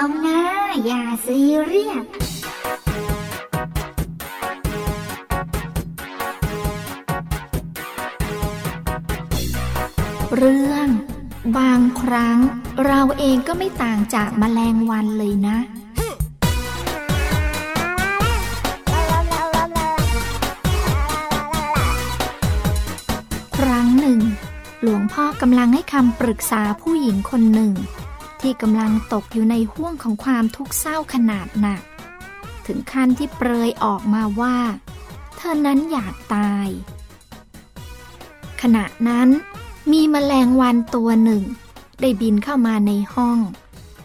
อย่าซีเรียสเรื่อง บางครั้ง เราเองก็ไม่ต่างจากแมลงวันเลยนะครั้งหนึ่ง หลวงพ่อกำลังให้คำปรึกษาผู้หญิงคนหนึ่ง ที่กำลังตกอยู่ในห่วงของความทุกข์เศร้าขนาดหนัก ถึงขั้นที่เปรยออกมาว่า เธอนั้นอยากตาย ขณะนั้น มีแมลงวันตัวหนึ่ง ได้บินเข้ามาในห้อง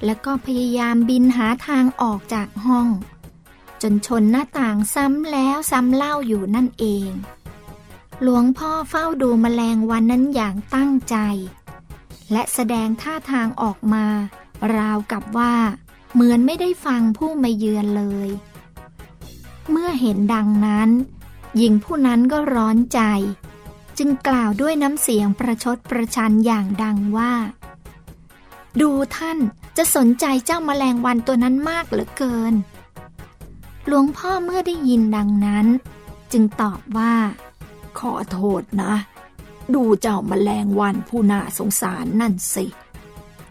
แล้วก็พยายามบินหาทางออกจากห้อง จนชนหน้าต่างซ้ำแล้วซ้ำเล่าอยู่นั่นเอง หลวงพ่อเฝ้าดูแมลงวันนั้นอย่างตั้งใจ และแสดงท่าทางออกมา ราวกับว่า เหมือนไม่ได้ฟังผู้มาเยือนเลย เมื่อเห็นดังนั้น หญิงผู้นั้นก็ร้อนใจ จึงกล่าวด้วยน้ำเสียงประชดประชันอย่างดังว่า ดูท่านจะสนใจเจ้าแมลงวันตัวนั้นมากเหลือเกิน หลวงพ่อเมื่อได้ยินดังนั้น จึงตอบว่า ขอโทษนะ ดูเจ้าแมลงวันผู้น่าสงสารนั่นสิ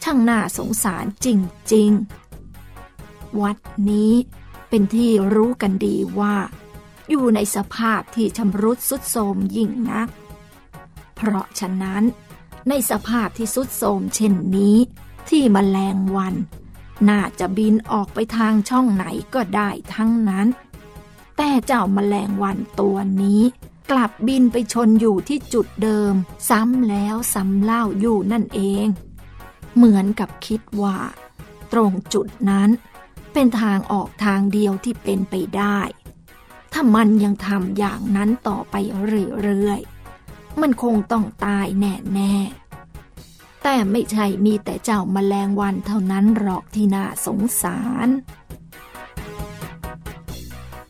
ช่างน่าสงสารจริงๆ วัดนี้เป็นที่รู้กันดีว่า อยู่ในสภาพที่ชำรุดสุดโทรมยิ่งนัก เพราะฉะนั้น ในสภาพที่สุดโทรมเช่นนี้ ที่มแมลงวัน น่าจะบินออกไปทางช่องไหนก็ได้ทั้งนั้น แต่เจ้าแมลงวันตัวนี้ กลับบินไปชนอยู่ที่จุดเดิม ซ้ำแล้วซ้ำเล่าอยู่นั่นเอง เหมือนกับคิดว่า ตรงจุดนั้น เป็นทางออกทางเดียวที่เป็นไปได้ ถ้ามันยังทำอย่างนั้นต่อไปเรื่อยๆ มันคงต้องตายแน่ๆ แต่ไม่ใช่มีแต่เจ้าแมลงวันเท่านั้นหรอกที่น่าสงสาร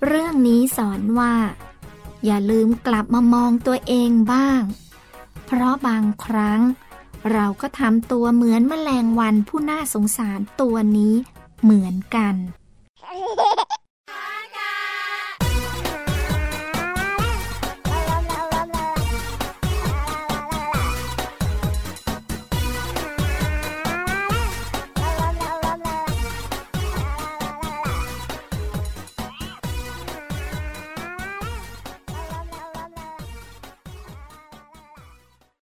เรื่องนี้สอนว่า อย่าลืมกลับมามองตัวเองบ้าง เพราะบางครั้ง เราก็ทำตัวเหมือนแมลงวันผู้น่าสงสารตัวนี้เหมือนกัน